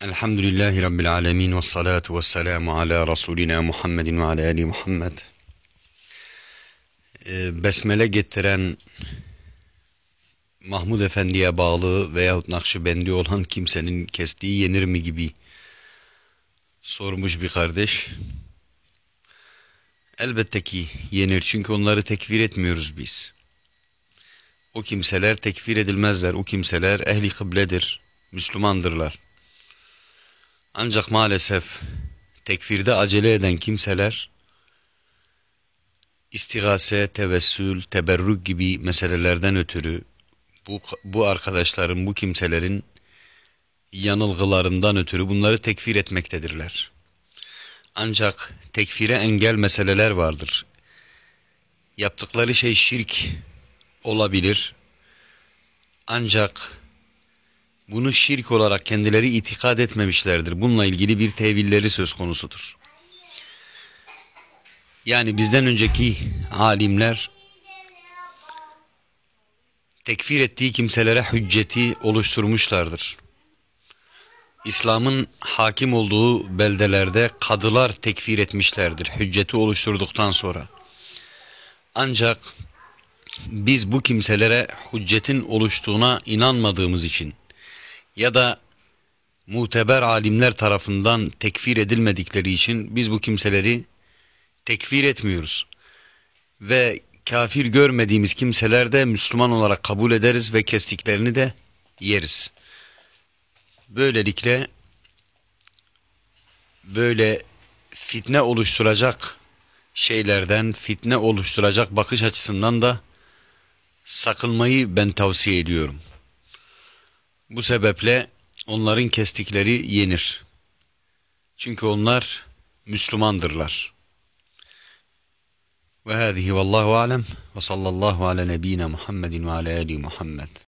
Elhamdülillahi Rabbil alemin ve salatu ve selamu ala Resulina Muhammedin ve ala Ali Muhammed. Ee, besmele getiren Mahmud Efendi'ye bağlı veyahut Nakşibendi olan kimsenin kestiği yenir mi gibi sormuş bir kardeş. Elbette ki yenir çünkü onları tekfir etmiyoruz biz. O kimseler tekfir edilmezler. O kimseler ehli kıbledir, Müslümandırlar. Ancak maalesef tekfirde acele eden kimseler istigase, tevessül, teberrük gibi meselelerden ötürü bu, bu arkadaşların, bu kimselerin yanılgılarından ötürü bunları tekfir etmektedirler. Ancak tekfire engel meseleler vardır. Yaptıkları şey şirk olabilir. Ancak bunu şirk olarak kendileri itikad etmemişlerdir. Bununla ilgili bir tevilleri söz konusudur. Yani bizden önceki alimler tekfir ettiği kimselere hücceti oluşturmuşlardır. İslam'ın hakim olduğu beldelerde kadılar tekfir etmişlerdir hücceti oluşturduktan sonra. Ancak biz bu kimselere hüccetin oluştuğuna inanmadığımız için ya da muteber alimler tarafından tekfir edilmedikleri için biz bu kimseleri tekfir etmiyoruz. Ve kafir görmediğimiz kimseler de Müslüman olarak kabul ederiz ve kestiklerini de yeriz. Böylelikle böyle fitne oluşturacak şeylerden, fitne oluşturacak bakış açısından da sakınmayı ben tavsiye ediyorum. Bu sebeple onların kestikleri yenir. Çünkü onlar Müslümandırlar. Ve hâzihi vallahu alem ve sallallahu ala nebine Muhammedin ve ala ali Muhammed.